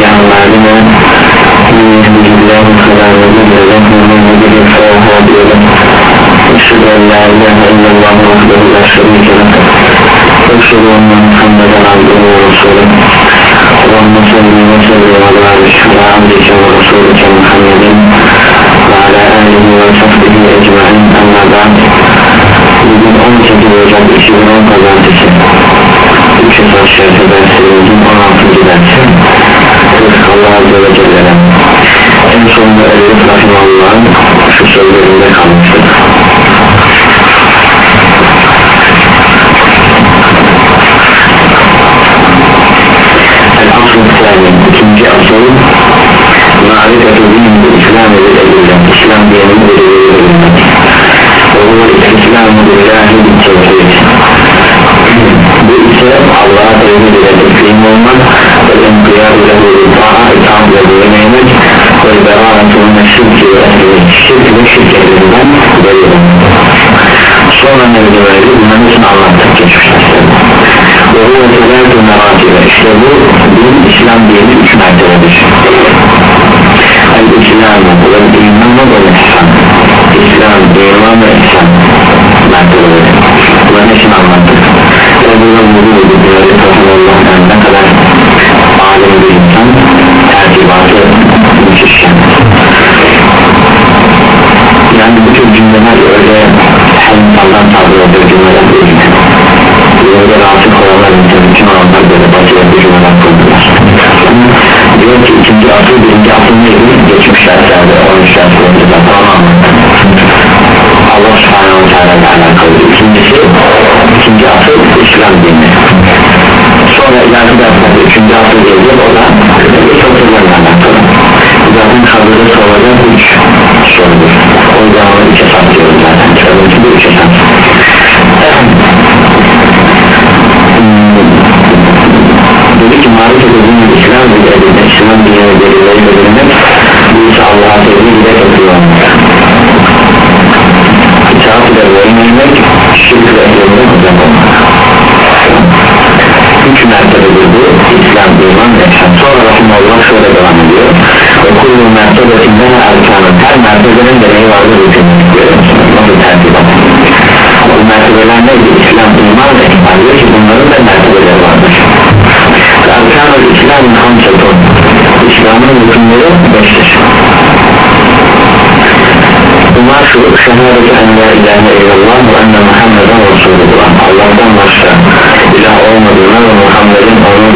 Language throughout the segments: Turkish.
canlarını yüzgüller kadarını böyle bunu bir soğuk oluyorum şu döllerde Allah'ın akıllı ulaşırken Resulü onun Muhammed'e aldığını Resulü Allah'ın sevdiğini seviyor Allah'ın şükür amcacım Resulü Muhammed'in ve ala alihi ve sahbihi ecmain ama ben bugün 18 Ocak 2010 pazartesi 300 Şerif Dersi 16. dersi Allah Azze ve Celle'den En sonunda Elif Rahimahullah'ın şu sözlerinde Sani ikinci asıl Marifetü dinin İslam edildi İslam belirlenmek Ve bu İslam'ı billahi bittevhid Bu ise Allah'a tevhid ile teslim olmak Eğmek Ve beraatı ve şirk ve ehli şirk ve şirk ehlinden beri Sonra mevzuları bunların için anlattık geçmişte ve bu işte bu din İslam dini üç mertebedir El-İslam ve iman ve İslam İslam, iman ve İslam mertebeleri bunların için anlattık ve bunun bu bilgileri Allah'tan ne kadar alim bir insan tertibatı müthişken. Yani bu tür cümleler öyle her insandan tabi olduğu cümleler değil. Böyle rahatsız olanlar bütün olanlar böyle başarılı bir cümleler kurdular. Diyor ki ikinci asıl birinci asıl neydi? Geçmiş derslerde 13 ders boyunca da tamam Allah subhanahu wa ta'ala ile alakalı. İkincisi ikinci asıl İslam dini sonra ileriki derslerde üçüncü asıl gelecek o da satırlarla alakalı zaten kabulde sorulacak üç sorudur o yüzden onu üçe saklıyoruz zaten. Çözümsü de üçe saklıyoruz dedi ki marifet edilmiş İslam edilme İslam belirlemek bu ise Allah'a tevhid ile yapıyor itaat ile eğmek şirk ve ehlinden uzak olmak üç mertebedir bu İslam, iman ve ihsan sonra Rahimullah şöyle devam ediyor. Ve kullu mertebetinden erkanın her mertebenin de neyi vardır hükümlükleri nasıl tertibat bu mertebeler neydi? İslam, iman ve ihsan diyor ki bunların da mertebeleri vardır. Erkanın İslam'ın hamsetun İslam'ın hükümleri beştir. Bunlar şu şehadeti en la ilahe illallah ve enne Muhammeden Resulullah. Allah'tan başka ilah olmadığına ve Muhammed'in onun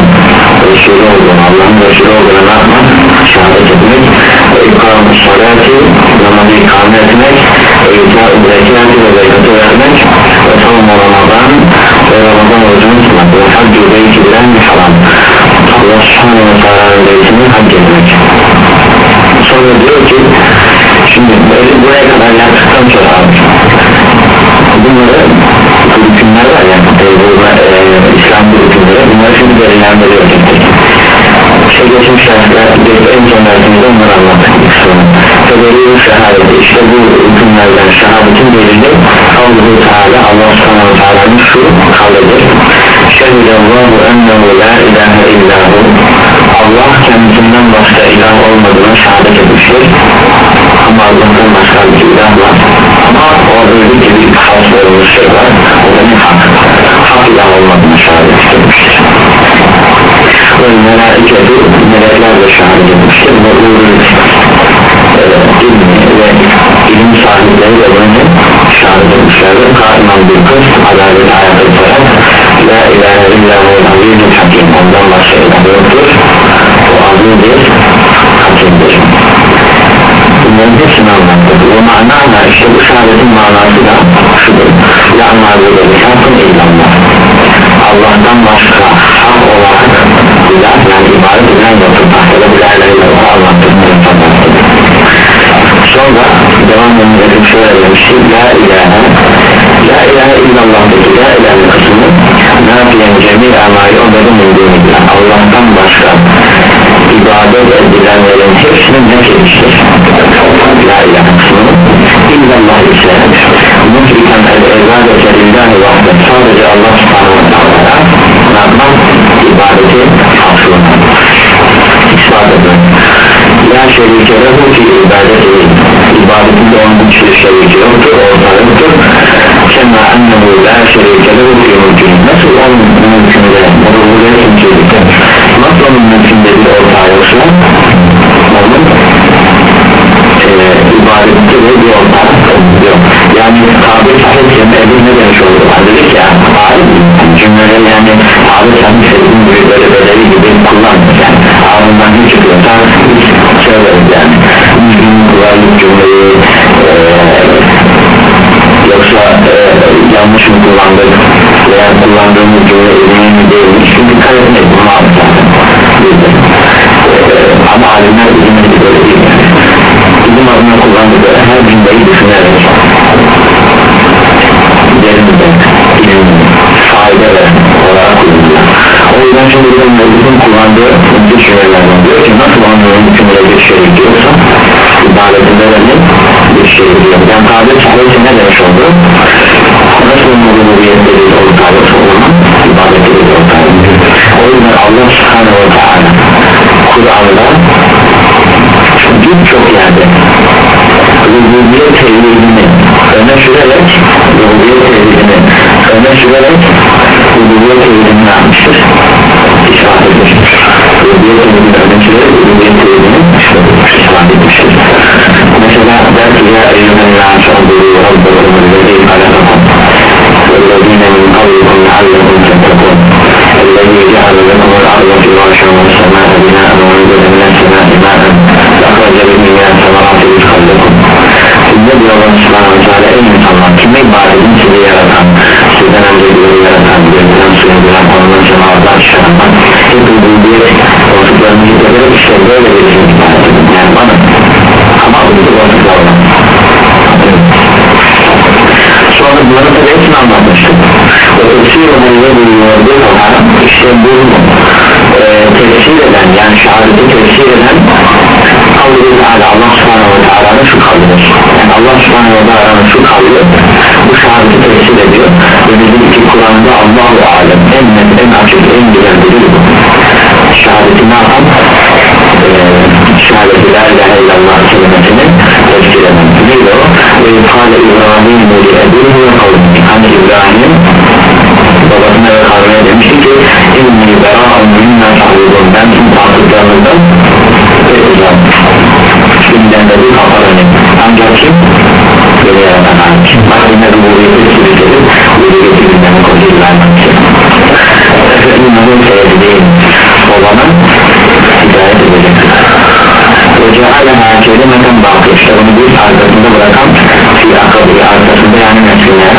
Resulü olduğunu Allah'ın Resulü olduğunu ne yapmak? şehadet etmek ve ikram-ı salati namazı ikame etmek ve ita-ı zekati ve zekatı vermek ve tam Ramazan ve Ramazan orucunu tutmak. Ve haccı beyti bilen bir haram Allah subhanahu wa ta'ala beytini hac etmek. Sonra diyor ki şimdi böyle buraya kadar yaptıktan sonra bunları bu hükümler var. Ya e, bu, e, İslam bu hükümleri bunları şimdi belirlendiriyor şey geçmiş derslerde en son dersimizde onları anlattık Fedeli şehadeti işte bu hükümlerden şehadetin delili Kavluhu Teala Allah subhanahu teala'nın şu kavlidir Şehidallahu ennehu la ilahe illahu Allah kendisinden başka ilah olmadığına şehadet etmiştir ama Allah'tan başka bir ilah var. Ama orada öyle bir has olmuş şey var o da ne hak? Hak ilah olmadığına şehadet etmiştir ve melaiketi melekler de şehadet etmiştir ve ulul ilmi ve ilim sahipleri de bunu şehadet etmişlerdir kaiman bir kız adalet ayakta tutarak la ilahe illahu azizul hakim. Ondan başka ilah yoktur. O azizdir hakimdir bunların hepsini anlattık o manana işte bu şehadetin manası da şudur. La mağdurda hakkın illallah Allah'tan başka hak olarak ilah yani ibadet edilen yoktur tahtada bir la ilahe illallah anlattık sonra devam edelim şöyle demiştik la ilahe la ilahe illallah'daki la ilahe kısmı nafiyen cemi amayı onların bildiğini Allah'tan başka ibadet edilenlerin hepsinin ne etmiştir la ilahe illallah ise müşrikan el-evlad ecelinden vahdet sadece Allah subhanahu ta'ala ne yapmak? ibadeti aslında ispat etmek la şerike ki ibadet edin ibadetinde onun hiçbir şerike yoktur orta yoktur kema ennehu la şerike lehu ki nasıl onun mümkünde bunu buraya kimselikte nasıl onun mümkünde bir orta yoksa onun tarihte ne diyor diyor yani tabir sahip senin evin ne demiş olur hani dedik ya tarih hani cümleleri yani tabir sahip senin gibi böyle bedeli gibi kullanmış yani ağzından ne çıkıyorsa söyleriz şey yani. Düzgün kullanmış cümleyi e, yoksa e, yanlış mı kullandık? Veya kullandığımız cümle emin mi değil hiç dikkat etmek bunu alacağız ama alimler bizim böyle değil bizim adına kullandıkları her cümleyi düşünerek. Üzerinde ilim fayda olarak kullanılıyor o yüzden şimdi bizim mevcudun kullandığı bu cümlelerden diyor ki nasıl anlıyor cümle bir şey diyorsa ibadetinde de ne bir şey diyor. Yani tabir sahibi ne demiş oldu? Nasıl umurlu bir yerde değil olup tabir olman ibadeti değil olup o yüzden Allah subhanahu ve teala Kur'an'da birçok yerde rububiyet tevhidini öne sürerek rububiyet tevhidini öne sürerek rububiyet tevhidini yapmıştır ispat etmiştir rububiyet tevhidini öne sürerek rububiyet tevhidini ispat etmiştir mesela der ki ya eyyümen nâsâ bulu rabbukum lezî kalakakum vellezîne min kavlikum leallekum tettekûn الذي جعل لكم الأرض فراشا والسماء بناء وأنزل من السماء ماء أخرج به من الثمرات رزقا لكم ne diyor Allah subhanahu wa ta'ala ey insanlar kime ibadet edin sizi yaratan sizden önce bir yaratan gökten suyu bulan ondan cemaatler çıkaran hep rububiyet vasıflarını yüklederek işte böyle bir şey ibadet edin yani bana ama bu vasıflar olan sonra bunları tabi hepsini anlatmıştık o tefsir olayı buluyordu işte bu e, tefsir eden yani şehadeti tefsir eden kavli Teala Allah subhanahu ve teala'nın şu kavlidir yani Allah subhanahu ve teala'nın şu kavli bu şehadeti tefsir ediyor ve bizim ki Kur'an'da Allahu Alem en net en açık en güzel delil bu şehadeti ne yapan e, şehadeti la ilahe illallah kelimesini tefsir eden neydi o ve kâle İbrahim ve ebihi ve kavli hani İbrahim babasına ve kavmine demişti ki inni bera'un minna ta'budun ben tüm taktıklarınızdan öteceğim şimdiden de bir kafa öne ancak kim? beni yaratan hariç bak yine rububiyeti sürücülük rububiyeti gündeme koydu İbrahim İnanın sebebi değil o bana hidayet ve cealeha kelimeten bakı işte bunu bir arkasında bırakan fi akabı arkasında yani nesline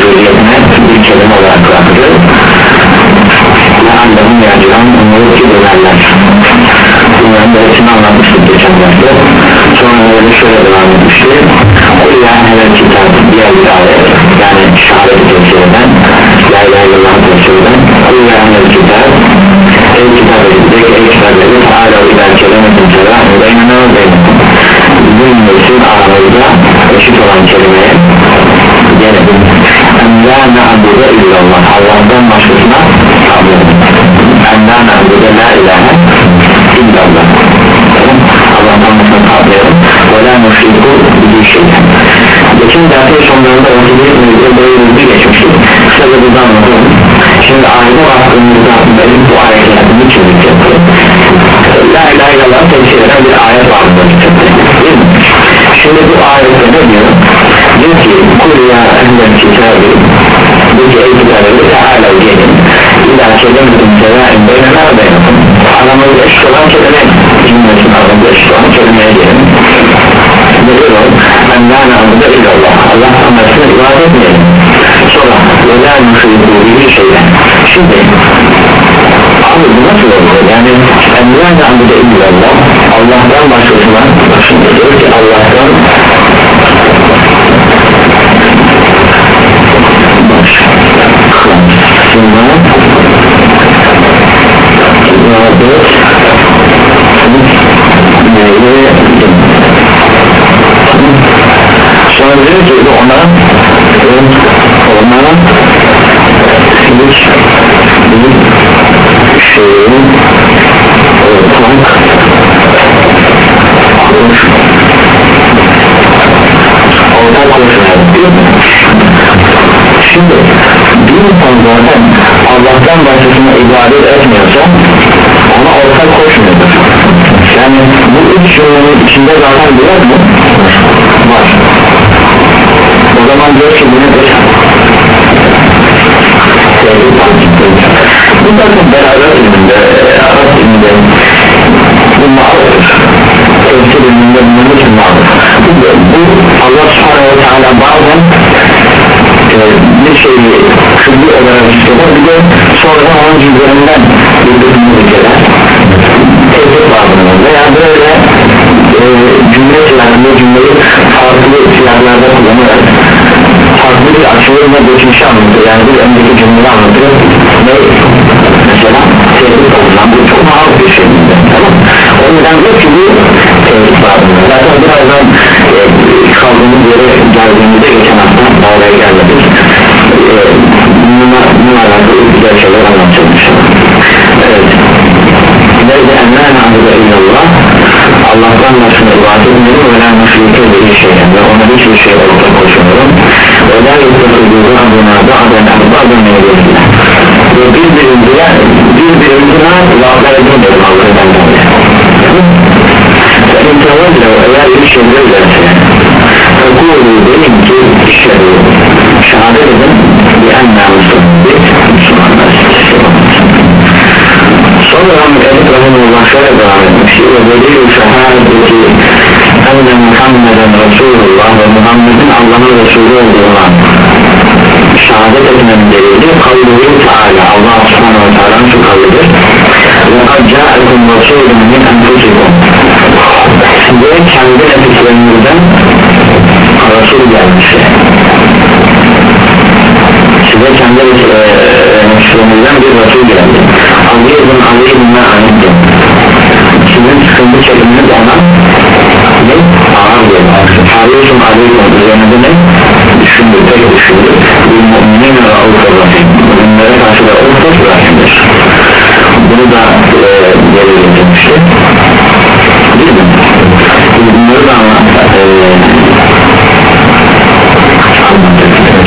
zürriyetine bir kelime olarak bıraktı Allah'ın yargıdan umuru ki dönerler. Bunların da hepsini anlatmıştık geçen derste sonra böyle şöyle devam etmişti. O ilahe evet kitap diğer bir ayet yani şehadeti tefsir eden la ilahe illallah tefsir eden o ilahe evet kitap ey kitap edildik ey kitap edildik hala iler kelimetin selam beynine ve beynikum bizim nesil aramızda eşit olan kelimeye en la na'budu illallah Allah'tan başkasına tabi en la na'budu la ilahe illallah Allah'tan başkasına tabi ve la nuşriku bir şey geçen dersin sonlarında ortaya bir böyle bir geçmiştik kısaca burada anlatalım şimdi ayete baktığımızda bu ayetler niçin zikretti la ilahe illallah temsil eden bir ayet var burada. Değil mi? Şimdi bu ayette ne diyor? Diyor ki kul ya ehlel kitabı bu ki ey kitabı teala gelin ila kelimetin sevain beynena beynakum aramızda eşit olan kelime cümlesin aramızda eşit olan kelimeye gelin nedir o ben la na'budu illallah. Allah'tan başına ibadet etmeyelim sonra ve la nuşriku bir şeyle şimdi abi bu nasıl olur yani en la na'budu illallah Allah'tan başkasına şimdi diyor ki Allah'tan sonra diyor ki ona hiç bir şeyin ortak konuş. Ortak konuşmayalım diyor şimdi bir insan zaten Allah'tan başkasına ibadet etmiyorsa ona ortak koşmuyordur. Yani bu üç cümlenin içinde zaten bir yok mu? var. O zaman diyor ki bu zaten beraber ilminde Arap ilminde bu mağdur tefsir ilminde bunun için mağdur bu Allah subhanahu ve teala bazen e, bir şeyi kıbli olarak istiyorlar bir de sonra onun cüzdanından bildiğini ülkeler tefsir var veya böyle e, cümle silahında cümleyi farklı silahlarda kullanarak bir açılım ve geçmişi anlatıyor. Yani bir önceki cümleyi anlatıyor. Ve mesela tevhid babından bu çok mahal bir şey. Tamam. O yüzden diyor ki bu tevhid babında zaten birazdan e, kaldığımız yere geldiğimizde geçen hafta oraya gelmedik. E, bununla, bununla alakalı güzel şeyler anlatacağım inşallah evet. Nerede? Emmâne abuda illallah Allah'tan başına ibadet etmeyi ve la müşrike bir şey ve ona hiçbir şey ortak koşmuyorum ولا يتصل بعضنا بعضا أو من يد الله وكيف بالامتلاء كيف بالامتلاء لا يكون بالمعرفة فإن تولوا ألا يمشوا بالله فقولوا بإمتلاء الشر شعرهم بأن مصدق صلى الله عليه وسلم رحمه الله شرع في ودليل شهادة enne Muhammeden Resulullah ve Muhammed'in Allah'ın Resulü olduğuna şehadet etmenin delili kavluhu Teala. Allah subhanahu ve teala'nın şu kavlidir. ve kad ca'ekum Resulun min enfusikum size kendi nefeslerinizden Resul gelmiştir size kendi e, nefeslerinizden bir Resul geldi. Azizun azizun ve anittim sizin sıkıntı çekiminiz ona ne? ağır gelir Harisun azizun üzerinde ne? düşündü, tek düşündü bir müminin ve avukatlasın müminlere karşı da avukatlasın rahimdir bunu da e, geri getirmiştir değil mi? bunları da anlatmak e,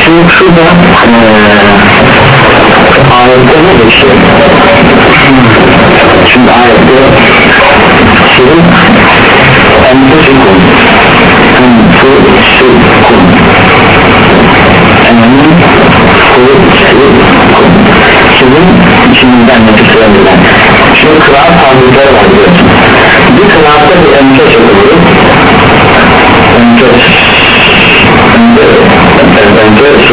şimdi şurada e, ayette ne geçiyor? şimdi ayette sizin enfusikum enfusikum enfusikum sizin içinizden nefeslerinizden şimdi kıraat fazlıkları var diyorsun bir kıraatta bir enfes yapılıyor enfes enfes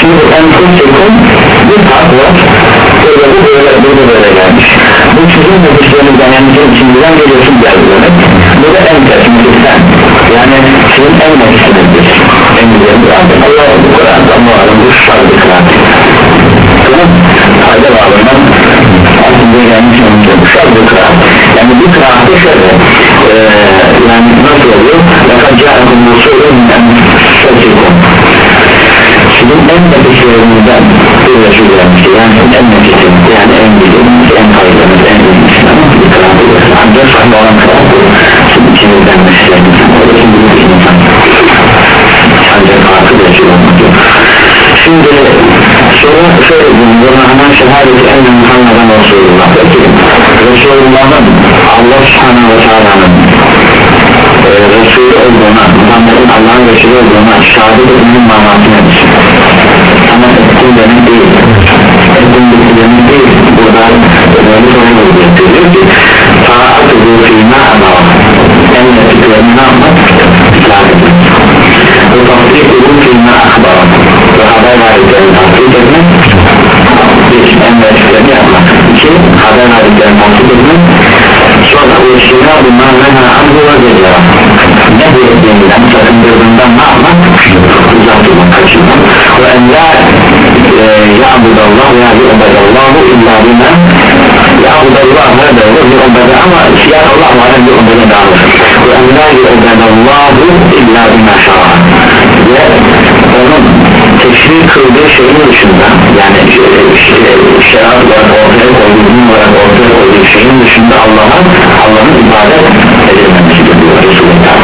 şimdi enfusikum bir harf var böyle bu böyle böyle böyle gelmiş bu sizin nefeslerinizden yani sizin içinizden geliyorsun geldi demek bu da enfes nefesten yani sizin en nefesinizdir en güzel artık Allah bu Kur'an Allah alem bu şartı kıraat tamam fayda bağlamından aslında gelmiş olunca bu şartı kıraat yani bu kıraatta şöyle ee, yani nasıl oluyor ca'akum musulun min enfusikum sizin en nefeslerinizden bir resul gelmişti. Yani en nefesiniz yani en bildiğiniz en faydanız en iyiniz bir kıraat oluyor ancak sahne olan kıraat sizin içinizden nefeslerinizden o da şimdi bir insan. Ancak akıl resul olmak yok şimdi sonra şöyle diyeyim. Hemen şehadeti enne Muhammeden Resulullah. Resulullah'ın Allah subhanahu ve teala'nın e, Resulü olduğuna Muhammed'in Allah'ın Resulü olduğuna şehadet etmenin manası nedir? ama ettiğim demek değil. Ettiğim demek değil. Burada önemli soruyu getiriyor ki taat fîmâ amara en netiklerini ne yapmak? itaat etmek. Ve tasdik ediyor fîmâ akbara ve haber verdiklerini tasdik etmek bir en netiklerini yapmak. İki haber verdiklerini tasdik etmek sonra o işine bunlar menha anhu ve zeyra ne bu ettiğinden sakındırdığından ne yapmak? uzak durmak ve en la ya'budallah ya yu'badallahu illa bina ya'budallah hada ve yu'bada ama siyah Allah var en yu'bada dağılır ve en la yu'badallahu illa bina şara ve onun teşri kıldığı şeyin dışında yani şeriat olarak ortaya koyduğu din olarak ortaya koyduğu şeyin dışında Allah'a Allah'ın ibadet edilmemesidir diyor Resulullah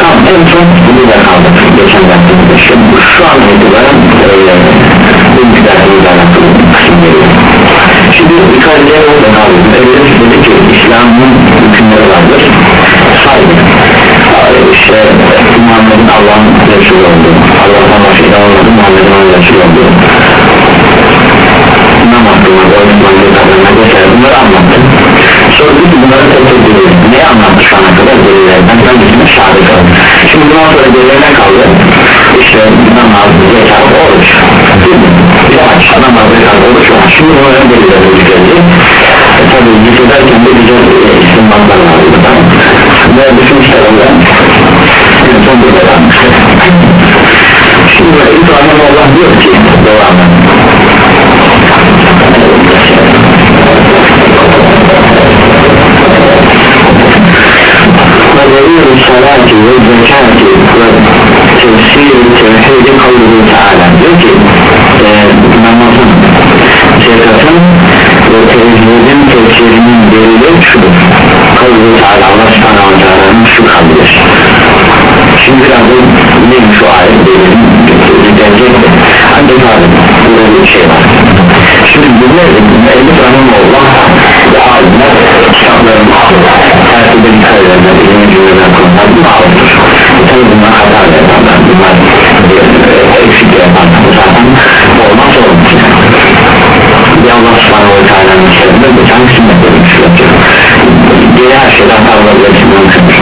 tamam en son burada kaldık geçen dersimizde şimdi şu an itibaren bu dersimizle alakalı kısım geliyor. Şimdi yer orada kaldım. Evlilik dedi ki İslam'ın hükümleri vardır. Saygı işte Muhammed'in Allah'ın Resulü olduğunu Allah'tan başka olmadı Muhammed'in Resulü olduğunu İmam hakkında Osmanlı hakkında geçer bunları anlattı. Sordu ki bunları tek tek delirelim ne anlattı şu ana kadar? Delilerden hangisine şahit oldu şimdi bundan sonra delilerine kaldı? İşte namaz, zekat, oruç. Bir aç namaz, zekat, oruç var. Şimdi bunların delilerine yükseldi e, tabi yükselirken de güzel e, isimbanlar var. burada Bunlar bütün kitabında Bütün bir dolanmıştır Şimdi ilk anlam Allah diyor ki Dolanma وَذَرِيُّ الصَّلَاةِ وَالزَّكَاةِ وَتَفْسِيرِ التَّوْحِيدِ قَوْلُهُ تَعَالَى diyor ki e, namazın, zekatın ve tevhidin tefsirinin delili şudur kavlu teala Allah subhanahu wa şu kalbidir şimdi birazdan yine şu ayet bitirdik ancak abi burada bir şey var. Şimdi bunlar Elif Rahmanullah ve alimler kitapların tertip edip sayılarına bilimci cümleler kurumlar bir mağludur tabi bunlar hata yapanlar bunlar eksik yapanlar zaten olmaz olmuş bir Allah subhanahu wa ta'ala'nın içerisinde bir tane sünnet bölümüş diğer her şeyden kavrabilmesi mümkündür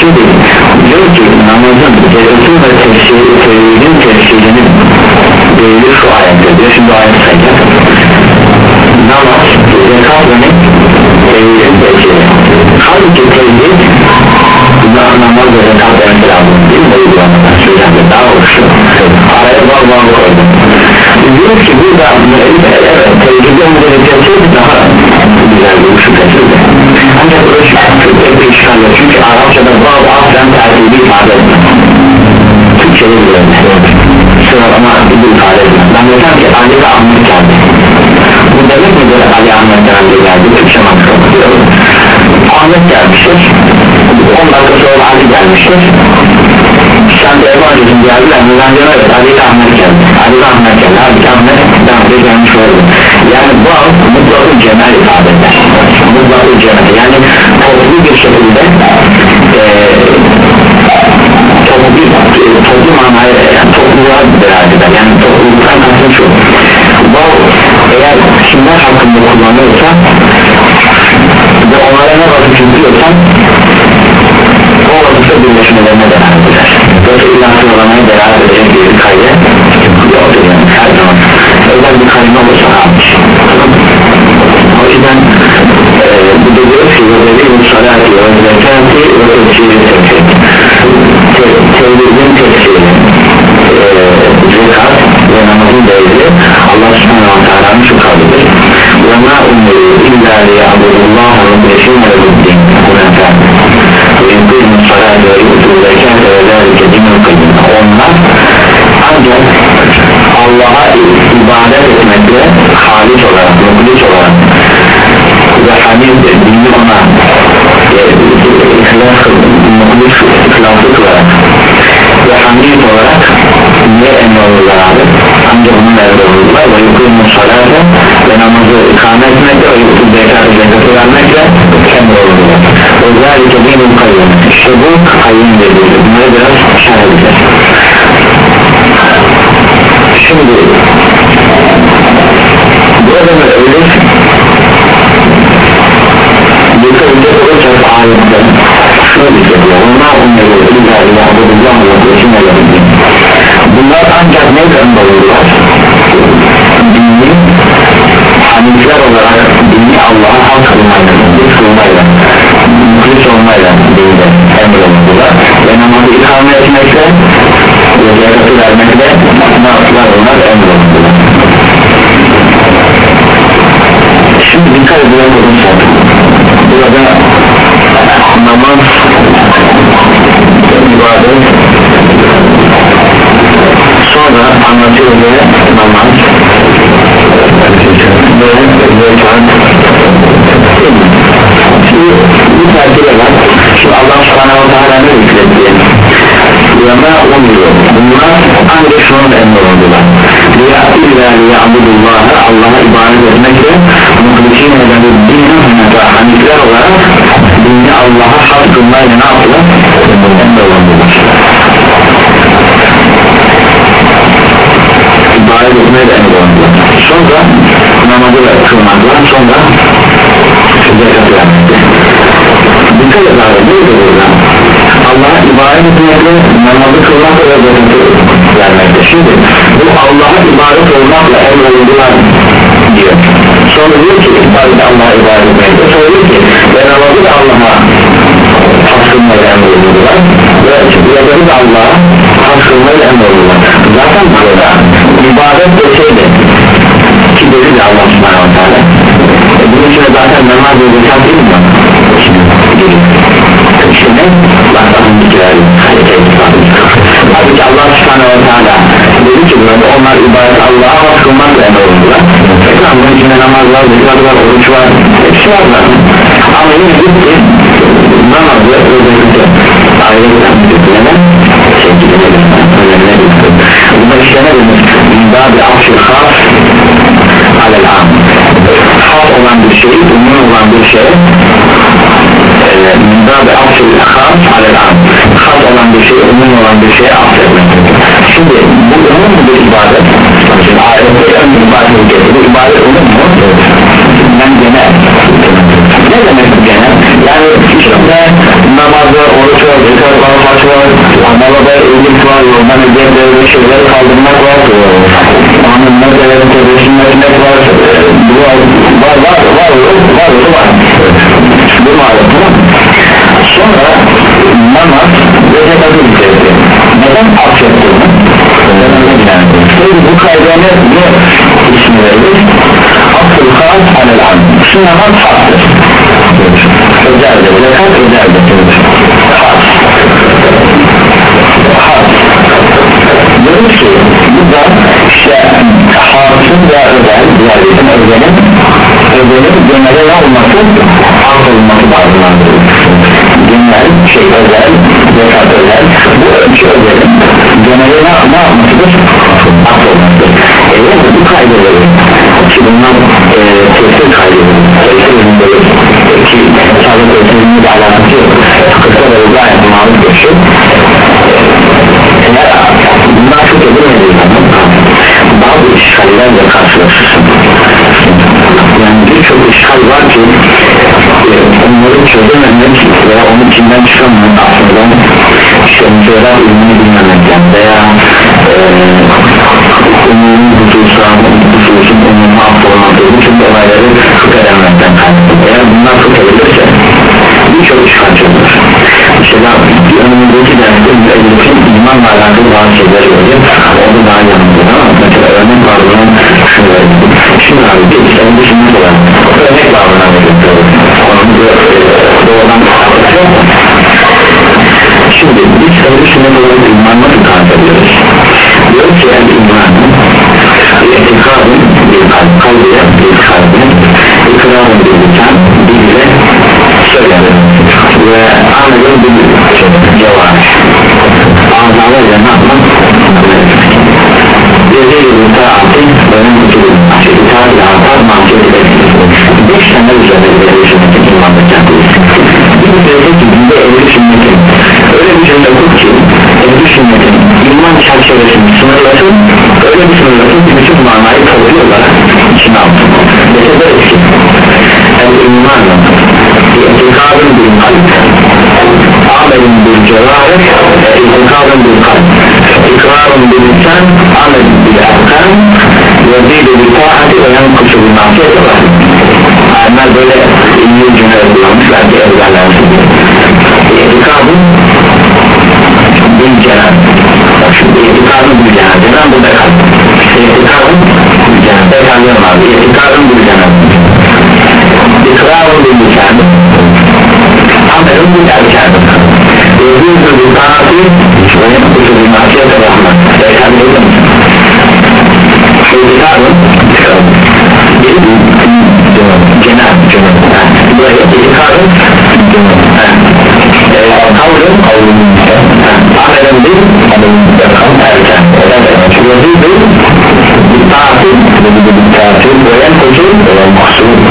şimdi diyor ki namazın cezatın ve tefsiri tevhidin tefsirini değeri şu ayette diyor şimdi ayet sayacak. Namaz zekat ne? Tevhidin tefsiri. Halbuki tevhid namaz ve zekat demek lazım. Değil mi? uygulamadan sözlerinde daha hoşlu araya var var koydum diyor ki burada evet tevhidi ifade etmez Türkçe'de bile sıralama bir ifade ben desem ki Ali ve Ahmet geldi bu demek mi böyle Ali Ahmet geldi geldi Türkçe mantıklı Ahmet gelmiştir 10 dakika sonra Ali gelmiştir sen de Ebu Ali'sin geldiler Neden diyor evet Ali ile Ahmet geldi Ali ile Ahmet geldi Ali Ahmet daha önce gelmiş oldu yani bu mutlaka cemel ifade eder mutlaka cemel yani toplu bir şekilde e, toplu, toplu manaya yani topluluğa beraber eder yani topluluktan kasım şu bu eğer kimler hakkında kullanılırsa ve onlara ne vakit yüklüyorsan o vakitte birleşmelerine beraber eder. Yoksa ilah sıralamaya beraber edecek bir kaydı yoktur yani her zaman. Özel bir kaydı olursa almış o yüzden e, bu da diyor ki ve bir salati ve zekati ve tefsiri tefsiri tevhidin tefsiri zekat ve namazın değeri Allah subhanahu wa ta'ala'nın şu kavlidir ve ma umiru illa liya'budullah ve muhlesin ve buddin hunefa ve yuqimu salati ve yu'tu zekat ve zâlike dinul kıyım onlar ancak Allah'a ibadet etmekle halis olarak, muhlis olarak ve hamildir, dini ona ihlas muhlis, ihlaslı kılarak ve hamid olarak niye emrolurlar abi? Ancak onun emrolurlar ve yukumu salate ve namazı ikame etmekle ve yukumu zekatı zekatı vermekle emrolurlar. Özellikle dinin kayyum işte bu kayyum dediği bunları biraz şerh edeceğiz. Şimdi burada da öyle yıkılacak olacak ayette şunu diyecekler onlar onları illa ve kurşun olabildi bunlar ancak ne emrolurlar dini hanifler olarak dini Allah'a halk kılmayla muhlis kılmayla muhlis olmayla dinde emrolurlar ve namazı ikame etmekle ve zekatı vermekle ne yaptılar onlar emrolurlar şimdi dikkat edilen olursa burada namaz ibadet. Sonra anlatıyor ve namaz. Ve zekat. Şimdi bir tertibe var. Şimdi Allah subhanahu wa ta'ala ne hükmetti ve ma umuyor bunlar ancak şunun emri oldular. Liya illa liya'budullaha Allah'a ibadet etmekle muhlisin edenü dini hünefa hanifler olarak dini Allah'a hak kılmayla ne yaptılar? emri oldular ibadet etmeye de emri oldular sonra namazı da kılmakla sonra zekat vermekle dikkat abi neydi burada Allah'a ibadet etmekle namazı kılmakla ve zekatı vermekle şimdi bu Allah'a ibadet olmakla emrolundular diyor sonra diyor ki ibadet Allah'a ibadet etmekle sonra diyor ki ve namazı da Allah'a hakkınmayla emrolundular ve zekatı da Allah'a hakkınmayla emrolundular zaten burada ibadet deseydi ki dedi de Allah subhanahu wa ta'ala. E, bunun içine zaten namaz ve zekat değil mi? ne? Allah'tan fikirleri Halbuki Allah subhanahu wa ta'ala dedi ki burada onlar ibadet Allah'a hak kılmakla emrolundular tamam bunun içinde namaz var, zikrat var, oruç var hepsi var da. Ama yine gitti namazı özellikle ayrı bir tanesiyle sevgiline önemine gitti bu da işte ne demek? Daha bir afşir has alel am has olan bir şey, umur olan bir şey e, daha bir afşir has alel am has olan bir şey, umur olan bir şey affetmektedir Şimdi bu onun mu bir ibadet? Ayette en ibadet bu ibadet olur mu? Ben genel. Ne demek bu genel? Yani içinde namazı, oruç var, zekat var, haç var, amalada evlilik var, yoldan ödeyip böyle şeyler kaldırmak var. Anılmak, evet, tebeşinmek var. Bu var, var, var, var, var, var. Kaydına ne ismi verilir? Akıl khas alel an. Şu namaz haktır. Özeldir. Zekat özeldir. Has. Has. Diyoruz ki bu da işte hasın ve özel diğerlerin özelin özelin genelde ne olması az olması bazılardır genel şey özel zekat özel bu ölçü özelin genelde ne, ne yapmasıdır az olmasıdır eğer bu kaydeleri ki bunlar e, tesir kaydeleri tesir ürünleri ki sağlık özelliğinde de alakası yok fıkıhta da bu gayet malum geçiyor eğer bunlar çok edilmediği zaman bazı işgallerle karşılaşırsın. Yani birçok işgal var ki onları çözememek veya onun içinden çıkamamak aslında işte mesela ilmini bilmemekten veya e, umumi hususa hususun umumi affolmadığı bütün olayları fıkh kaynaklı. Eğer bunlar fıkh edilirse birçok işgal çözülür. Mesela önümüzdeki derste müellifin imanla alakalı bazı şeyler görüyor onu daha yanılıyor ama mesela örnek var bunun şunu verelim şimdi abi bir bu şimdi olan örnek var buna veriyor onun doğrudan şimdi biz öyle sünnet olarak iman nasıl tarif ediyoruz. Diyoruz ki yani imanın itikadın bir kalp kalbiye bir kalbin ikrarın bir lisan dille söylenir ve amelin bir cevap azalarıyla ne yapmak Rezil-i mutaati benim kutubu itaat ile artar edilmesi Beş tane üzerinde bir sünnetin imanda kendisi Bir müddetçe ki dinde evli sünnetin Öyle bir cümle okur ki Evli sünnetin iman çerçevesini Öyle bir sınırlasın ki bütün manayı toplu olarak içine alsın Mesela böyle ki El imanı İtikadın bir kalp Amelin bir cevaret İtikadın bir kalp Lisan Amelin bir erkan Yazıyla bir taati ve yan kuşu bir masiyet var Onlar böyle iyi cümle kullanmışlar ki evlerler cenab. Bak şimdi bir cenab. Cenab burada kal İtikadın bir cenab. Peygamberim abi İtikadın bir cenab. İkrarın bir lisan Amelin bir erkan Yazıyla bir taati ve yan kuşu bir masiyet var Peygamberim İtikadın Cenab Buraya itikadın Kavrum Kavrum Amelin bir Amelin bir erken Yazıyla bir taati bir taati Boyan kocu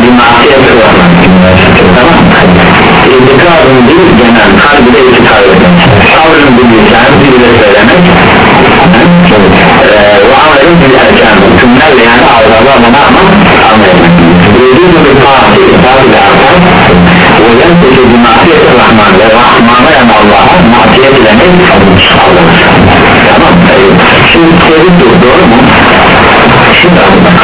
bir masiyet var Tamam İtikadın bir genel kalbide etmek Kavrum bir lisan dille söylemek. Ve amelin bir erken hükümlerle yani ağzalarla ne yapmak anlaymak yediğinde bir taati de artar ve yenteki bir masiyeti rahman ve rahmana yani Allah'a ilemek Allah'ın tamam şimdi tevhid doğru mu? şimdi anlamak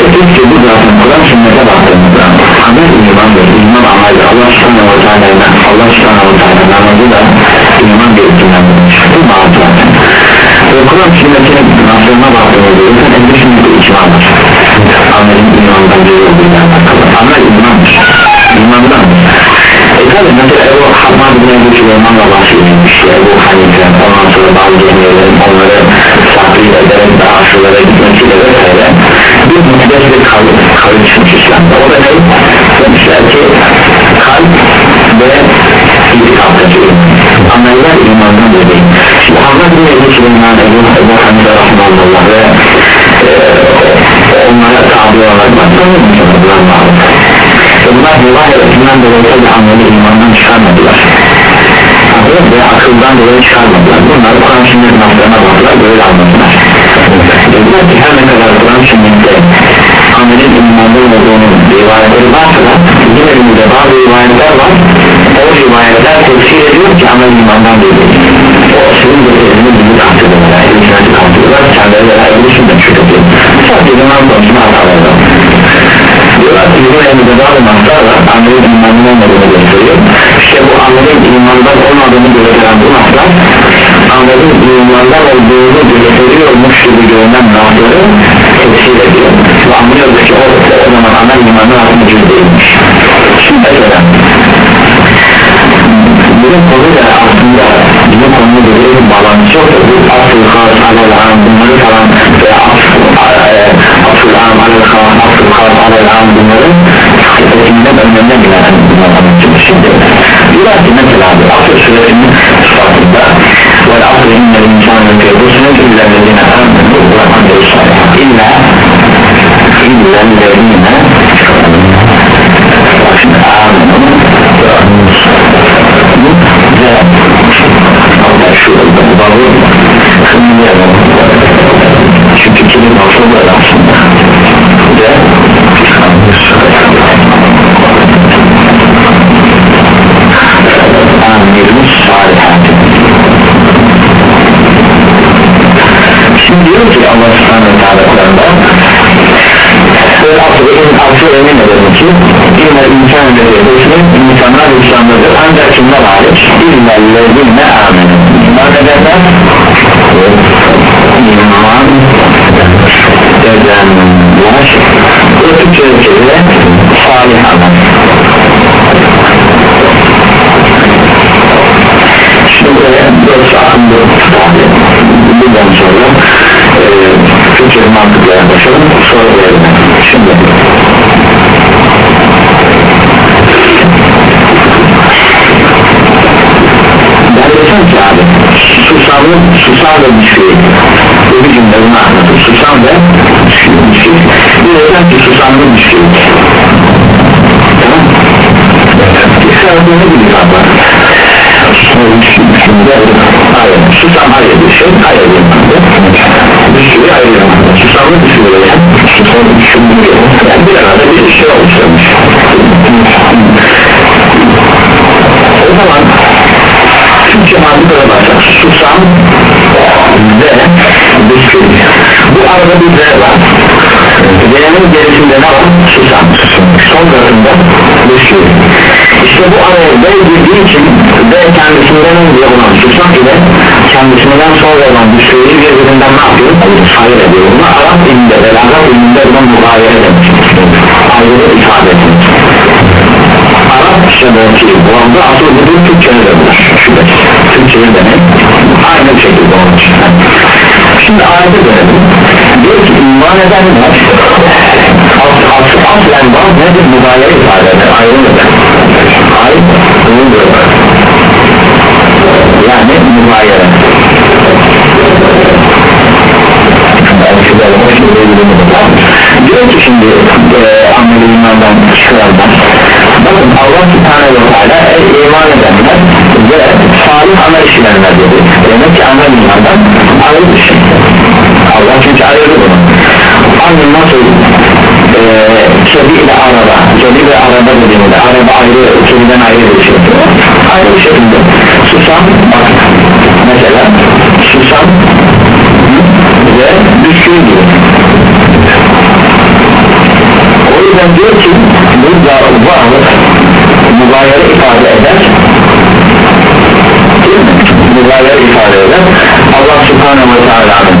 dedik ki bu zaten Kur'an sünnete baktığımızda amel imandır, iman ameldir Allah subhanahu wa ta'ala Allah subhanahu wa ta'ala namazı da iman gerektirendir bu bazı zaten. Ve Kur'an sünnetine nasılına baktığımızda zaten ehli sünneti içmandır amelin imandan biri olduğuyla alakalı amel imandır. İmandandır e tabi mesela Ebu Hamad bin Ebu Süleyman'la bahsedilmiş Ebu Hanife ondan sonra bazı cemiyelerin onları saklayıp ederek daha aşırılara gitmesiyle vesaire bir mukdes bir kavim kavim çıkmış İslam'da o da ne? demişler ki kalp ve itikad taşıyor ameller imandan dolayı. Şimdi Hamad bin Ebu Süleyman Ebu, Ebu Hanife Rahmanullah ve e, onlara tabi olarak bakmıyor musunuz bunlar mağlup bunlar rivayetinden dolayı tabi ameli imandan çıkarmadılar. Ve akıldan dolayı çıkarmadılar. Bunlar Kur'an sünnet naslarına baktılar böyle anladılar dediler ki her ne kadar Kur'an sünnette amelin imandan olduğunu rivayetleri varsa da yine elimizde bazı rivayetler var. O rivayetler tefsir ediyor ki amel imandan değil. O senin getirdiğini bunu kastediyorlar hikmeti kastediyorlar kendileri de ayrılışın da çıkıyor sadece iman konusunda hatalar var diyorlar ki bizim elimizde bazı maslarla amelin imanın olmadığını gösteriyor. İşte bu amelin imandan olmadığını gösteren bu maslar amelin imandan olduğunu gösteriyormuş gibi görünen masları tefsir ediyor. Ve anlıyoruz ki o, o zaman amel imanın altında değilmiş. Şimdi mesela bizim konuyla aslında bizim konuyla bir bağlantısı yok. Bu asıl khas alel am bunları falan veya asıl am alel khas asıl khas alel am bunları etinden önlerine gelen bunlardan şimdi diyorlar ki mesela asıl süresinin sıfatında ve innel insanı kıyabusunu illellezine amenu ve amelu salihat illa illellezine amenu ve şu babı kınmayalım çünkü kimin nasıl var aslında ve amirimiz salihatı şimdi diyor ki Allah subhanahu teala Kur'an'da ve en aslı emin edelim ki İnne insan ve yedesinin insanlar İslam'dadır ancak kimler hariç? İllellezine amene İman edenler İman edenler susamlı susam ve müşfiri bu bir cümle bunu anlatır susam ve müşfiri bir desem ki susamlı müşfiri tamam İslam'da ne gibi var şimdi hayır susam hayır bir şey hayır bir bir sürü hayır bir şey susamlı sürü yani susam düşündüğü yani bir arada bir şey oluşturmuş o zaman Türkçe mantıklara bakacak susam ve bisküvi. Bu arada bir Z var. Z'nin gerisinde ne var? Susam. Son katında bisküvi. İşte bu araya B girdiği için B kendisinden önce olan susam ile kendisinden sonra olan bisküviyi birbirinden ne yapıyor? Hayır ediyor. Buna Arap dilinde belagat dilinde buna mugayere demiş ayrı ifade etmiş. Arapçadaki bu anda asıl budur Türkçe'de de budur şüphesiz Türkçe'de demek. Aynı şekilde için. Şimdi ayete dönelim diyor ki iman edenler as, as, aslen bazı nedir? Müdahale ifade eder ayrılır ayrılır yani müdahale diyor ki şimdi e, ameli imandan çıkaranlar bakın Allah subhanahu ve teala iman edenler ve salih amel işleyenler dedi. Demek ki amel imandan ayrı bir şey Allah çünkü ayrı bunu. Aynı nasıl e, kedi ile araba kedi ve araba dediğinde araba ayrı kediden ayrı bir şey. Ayrı bir şekilde susam bak mesela susam ve bisküvi gibi yüzden diyor ki burada bu anlık mübayere ifade eder. Mübayere ifade eder. Allah subhanahu ve teala'nın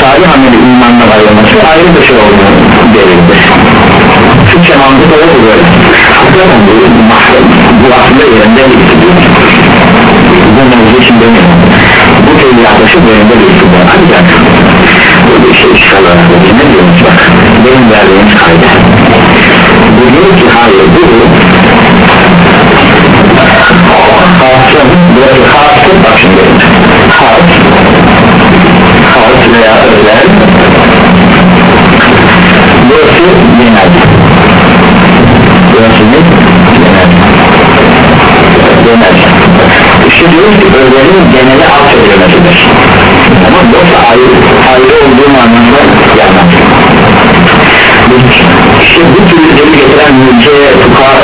salih ameli imanla ayrılması ayrı bir şey olduğunu belirtir. Türkçe mantık öyle böyle. Hakikaten bu, bu aslında yerinde hissediyor bu mevzu için demiyorum. Bu teyli yaklaşık yerinde hissediyor ancak bir şey çıkarlar ne diyormuş bak benim verdiğim kaydı bu diyor ki hayır bu hasım burası hasım bak şimdi has has veya özel burası genel burası ne genel genel işte diyoruz ki bölgenin geneli alt çevrilmesidir ama yoksa ayrı, ayrı olduğu manasına gelmez. İşte bu tür deli getiren müce tukar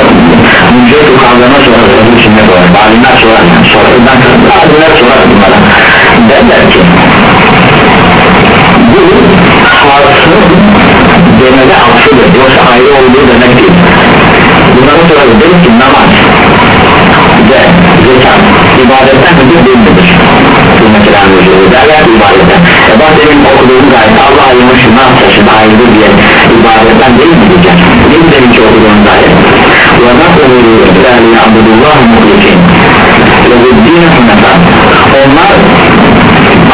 müce tukarlarına sorar sözü içinde doğar balimler sorar yani. Sorarından kısmı adiler sorar bunlara derler ki bu harsın geneli aksıdır yoksa ayrı olduğu demek değil. Bunlara sorar dedik ki namaz ve zekat ibadetten hızlı değildir hükümeti lanmıcılığı derler ibadetten. E ben demin okuduğum gayet Allah ayımı şu ne yapsa şu hayırlı diye ibadetten değil mi diyeceğim? Değil mi demin ki okuduğum gayet? Ve nasıl oluyor ilerli abdullah muhlikin ve ziddin hünneten onlar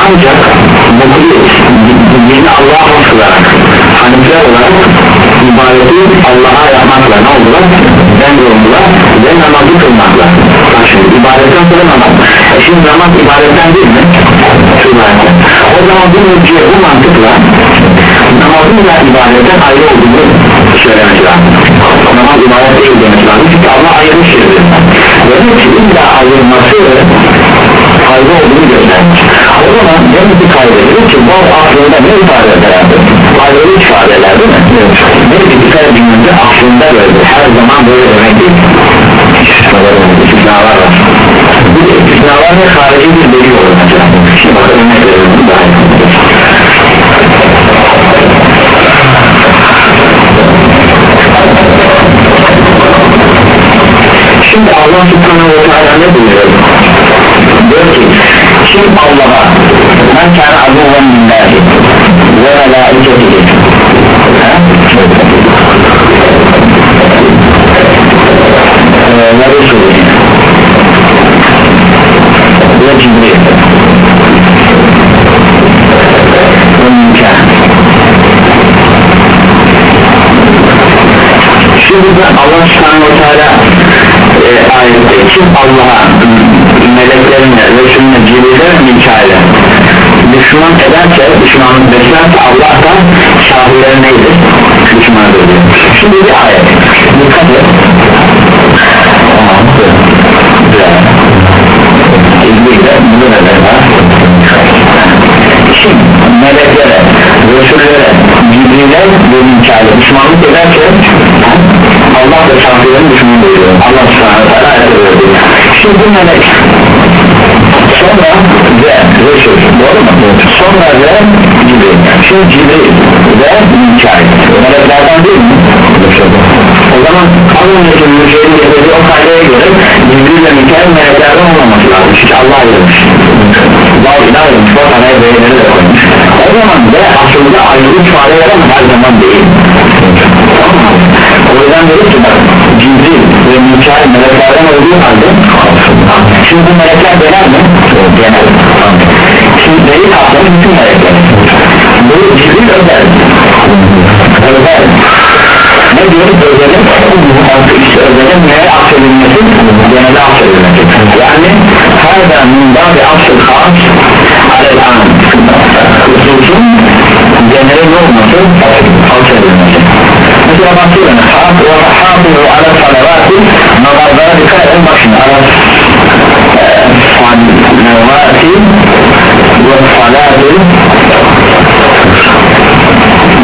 ancak muhlis dini Allah'a kılarak hanımcılar olarak ibadeti Allah'a yapmakla ne oldular? Ben oldular. Ve namazı kılmakla bak şimdi ibadetten sonra namaz. E şimdi namaz ibadetten değil mi? ibadetten o zaman bu mülkiye bu mantıkla namazın da ibadetten ayrı olduğunu söylemesi lazım. Namaz ibadet değil demesi lazım. Çünkü Allah ayrılmış birbirinden demek ki illa ayrılması ayrı olduğunu göstermiş. O zaman demek ki kaydedilir ki bu aslında ne ifade ederdi? Ayrılık ifade eder değil mi? demek ki dikkat edilmede aslında böyle her zaman böyle demek değil istisnalar var bu istisnalar ve harici bir delil olur mesela. Şimdi bakın örnek verelim daha iyi Şimdi Allah subhanahu ve teala ne buyuruyor? Diyor ki kim Allah'a men kâne aduven Allah'a meleklerine, Resulüne, Cibril'e, Mikail'e düşman ederse, düşmanlık beslerse Allah da şahirler neydi? Düşman ediyor. Şimdi bir ayet dikkat et İzmir'de? Kim meleklere, Resullere, Cibril'e ve Mikail'e düşmanlık ederse Allah da şahitlerin düşmanı diyor Allah teala ayette şimdi bu melek. Sonra ve Resul. Doğru mu? sonra ve Cibril. Şimdi Cibril ve Mikail. Meleklerden değil mi? o zaman Allah'ın Resulü Mikail'in getirdiği o kaydaya göre Cibril ve meleklerden olmaması lazım. Çünkü Allah ayırmış Allah ayırmış bak araya beyinleri de koymuş o zaman ve aslında ayrılık ifade eden her zaman değil? Yüzden dedik ki bak Cibril ve Mikail meleklerden olduğu halde şimdi bu melekler dener mi? dener şimdi deli kapsamı bütün melekler. Bu Cibril özel. Özel. Ne diyoruz özelin işte özelin neye affedilmesi? Genelde affedilmesi. Yani her zaman bir affed khas alel an. Hususun genelde ne olması? Affedilmesi mesela bakıyorum hafızu ala salavati namazlara dikkat edin bak şimdi ala salavati ve salati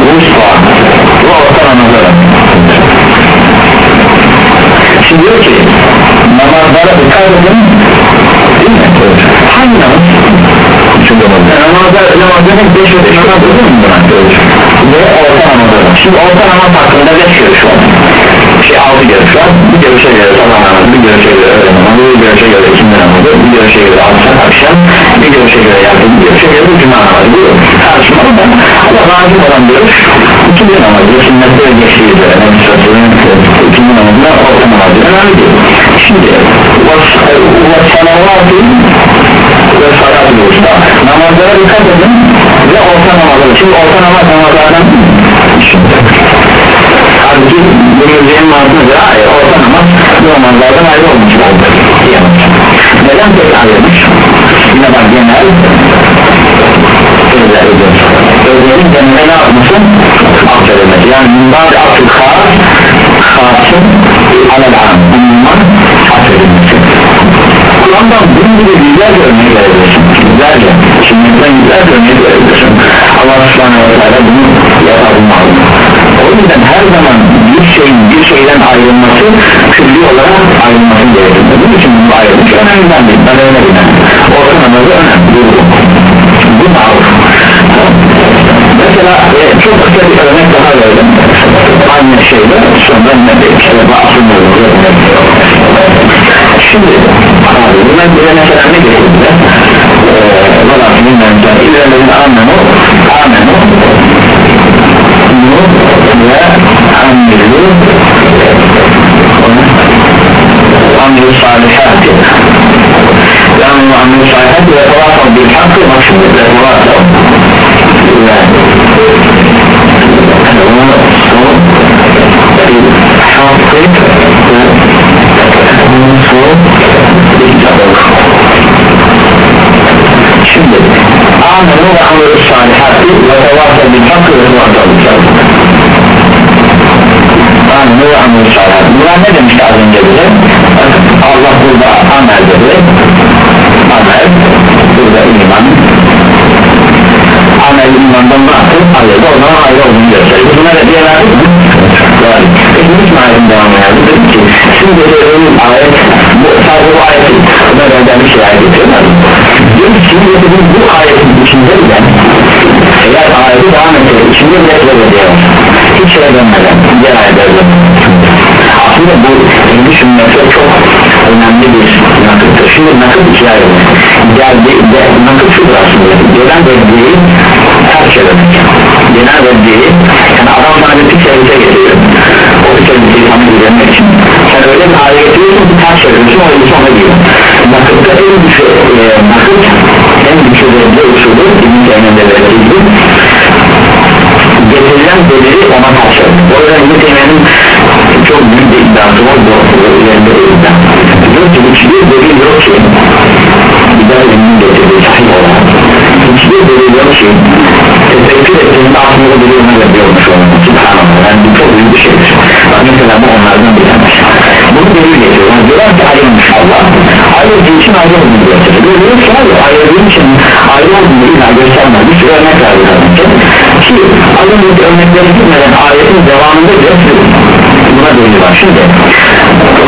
Rusla ve orta namazlara Şimdi diyor ki namazlara dikkat edin değil mi? Hangi namaz? Çünkü namazda namazda hep beş ve beş namaz olur mu buna? Ve orta namazlara Şimdi orta namaz hakkında beş görüş var şey altı görüş var bir görüşe göre sabah namazı bir görüşe göre öğle namazı bir görüşe göre ikindi namazı bir görüşe göre akşam akşam bir görüşe göre yardım bir görüşe göre cuma namazı. Bu tartışmalı da ama razı olan görüş. İkindi namazı sünnette geçtiği üzere Nebi Sasır'ın ikindi namazına orta namazı önemli değil şimdi ve salatı usta namazlara dikkat edin. Ve orta namazı. Şimdi orta namaz namazlardan halbuki bu müziğin mantığına göre hayır orta namaz normallerden ayrı olmuş. Lazım neden tek ayrılmış yine bak genel özlerin genelde ne yapmasın affedilmesi yani bundan bir affı khas khasın alel an bundan affedilmesi Kur'an'dan bunun gibi yüzlerce örnek verebilirsin yüzlerce sünnetten yüzlerce verebilirsin Allah subhanahu wa ta'ala bunu yapabilmeli o yüzden her zaman bir şeyin bir şeyden ayrılması külli olarak ayrılması gerekir. Bunun için bu ayrılmış önemliden değil. Ben öyle bilen orta namazı önemli. Bu bu maruf mesela e, çok kısa bir örnek daha verdim. Aynı şeyde sonra ne bir kere bahsını şimdi ben bize mesela ne getirdiler? Valla bilmem ki İlerlerine amenu Amenu Bunu ve Amilu Amilu salihati Yani amilu salihati ve tevafan bil hakkı maksimdir ve tevafan Yani Bunu Hakkı Şimdi amenu ve amel-i ve tevâsel bil hakkı ve tevâsel bil amenu ve amel-i salihatı. Ne demişti az önce bize? Allah burada amel dedi. Amel, burada iman. Amel imandan bıraktı, ayrıca ondan ayrı olduğunu gösteriyor. Bunlara diye verdik mi? Verdik. Peki hiç ki, şimdi dediğim ayet, bu, sadece bu ayeti, buna benzer bir şey ayet diyoruz ki bu ayetin içinde bile eğer ayeti devam etsek içinde bile böyle hiç şöyle dönmeden diğer ayet aslında bu ilgi sünneti çok önemli bir nakıttır şimdi nakıt ikiye ayrılır diğer bir de, nakıt şudur aslında. Gelen reddiyi ters çevirmek genel reddiyi yani adam sana bir pik elbise getiriyor. O pik elbiseyi sana giydirmek için. Sen öyle bir ayet diyorsun ki ters çeviriyorsun o elbise ona giyiyor nakıtta en güçlü e, nakıt en güçlü reddiye usulü İbn-i Teymiye'de verildiği gibi getirilen delili ona karşı. O yüzden İbn-i çok büyük bir iddiası var. Bu üzerinde bir iddia. Diyor ki hiçbir delil yok ki İddia ilminin getirdiği sahih olarak hiçbir delil yok ki. Tefekkür ettiğinde aslında delil ona yapıyormuş olması subhanallah. Yani bu çok büyük bir şeydir bak mesela bu onlardan bir tanesi. Bunu delil getiriyor. Yani diyorlar ki ayrılmış Allah. Ayrıldığı için ayrı olduğunu gösteriyor diyor ki hayır ayrıldığı için ayrı olduğunu illa göstermez bir sürü örnek verdi ki az önceki örnekleri gitmeden ayetin devamında bile buna delil var şimdi.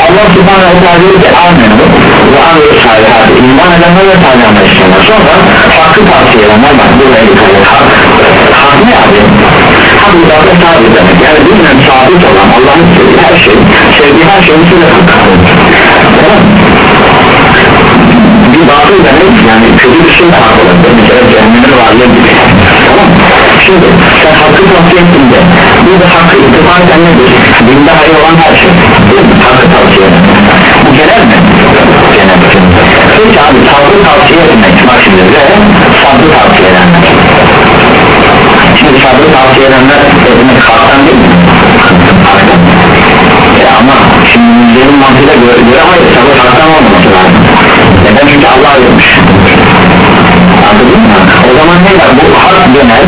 Allah subhanahu wa ta'ala diyor ki amenu ve amelu salihatı iman edenler ve salih amel sonra hakkı tavsiye edenler bak buraya dikkat et hak, hak ne abi? hak uzakta sabit demek. Yani bilmem sabit olan Allah'ın sevdiği her şey sevdiği her şeyin size hak tamam bir batıl demek yani kötü bir şey hak olabilir. Bir kere cehennemin varlığı gibi şimdi sen hakkı tavsiye ettiğinde burada hakkı ittifak eden nedir? dinde hayır olan her şey. Hakkı tavsiye eden bu genel mi? genel peki abi sabrı tavsiye etmek. Bak şimdi ve sabrı tavsiye edenler şimdi sabrı tavsiye edenler etmek halktan değil mi? halktan e ama şimdi müjdenin mantığıyla göre, göre hayır sabır halktan olmaması lazım. Neden? Çünkü Allah anladın mı? o zaman ne var? Bu hak genel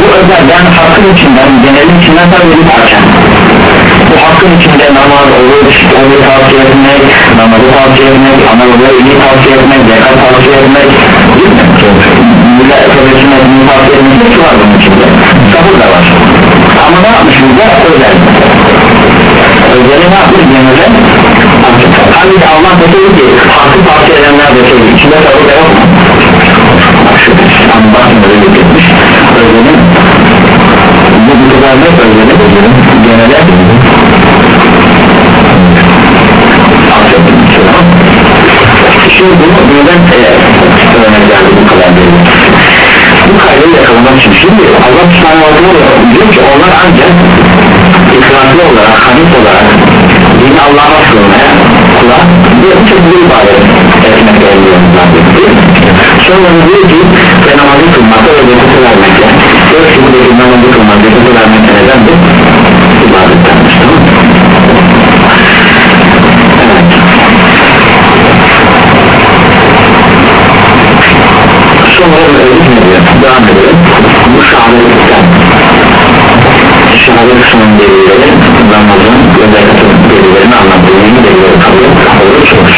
bu özel yani hakkın içinden genelin içinden tabii bir parça bu hakkın içinde namaz olur işte onu tavsiye etmek namazı tavsiye etmek anadolu iyi tavsiye etmek zekat tavsiye etmek değil müla ekonomisini etmeyi tavsiye etmek hepsi var bunun içinde. Sabır da var. Ama ne yapmış burada özel. Özeli ne yapmış? Genelde hani de Allah dedi ki hakkı tavsiye edenler de şey içinde sabır yok. Mu? bak şu an bakın öyle gitmiş. Özelin bu bu kadar ne özelin genelde Şimdi bunu neden e, örnek geldi bu kadar değil? Bu kaydı yakalamak için. Şimdi Allah subhanahu diyor ki onlar ancak İkramlı olarak, hanif olarak Dini Allah'a başvurmaya kula Bir şekilde ibadet etmekle oluyorlar Sonra diyor ki ve namazı kılmakta ve zekatı vermekle Dört şekilde namazı kılmak, zekatı vermekle nedendir? İbadettendir tamam Evet. Sonra öyle diyor? Devam edelim. Bu şahadetten şahadet kısmının delilleri Ramazan ve zekatın delillerini anlattığı yeni delilleri kalıyor. Kalıyor sonuç.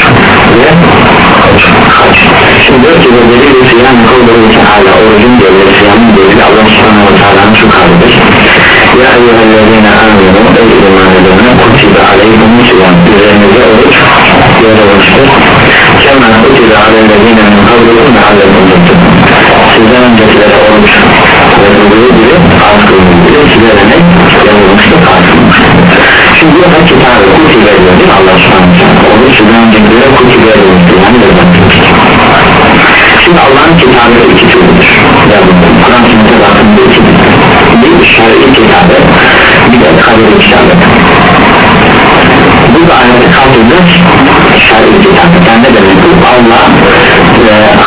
Ve hac. Şimdi diyor ki bu delil siyam kavlu teala orucun delili siyamın delili Allah subhanahu wa ta'ala'nın şu kavlidir. Ya eyyühellezine aminu ey iman edene kutibe aleykum siyam üzerinize oruç yazılmıştır. Kema kutibe aleyhine min kavlikum ve aleykum sizden öncekilere oruç yazıldığı gibi arz kılındığı sizlere ne? Yazılmıştır arz kılınmıştır şimdi bu da kitabı kutibe mi? Allah subhanahu oruç sizden öncekilere kutibe edilmiştir yani yazılmıştır şimdi Allah'ın kitabı iki türlüdür. Kur'an sünnete bakımda iki bir şer'i kitabı bir de kaderi kitabı. Bu da ayeti kaldırdı şer'i kitabı yani ne demek bu Allah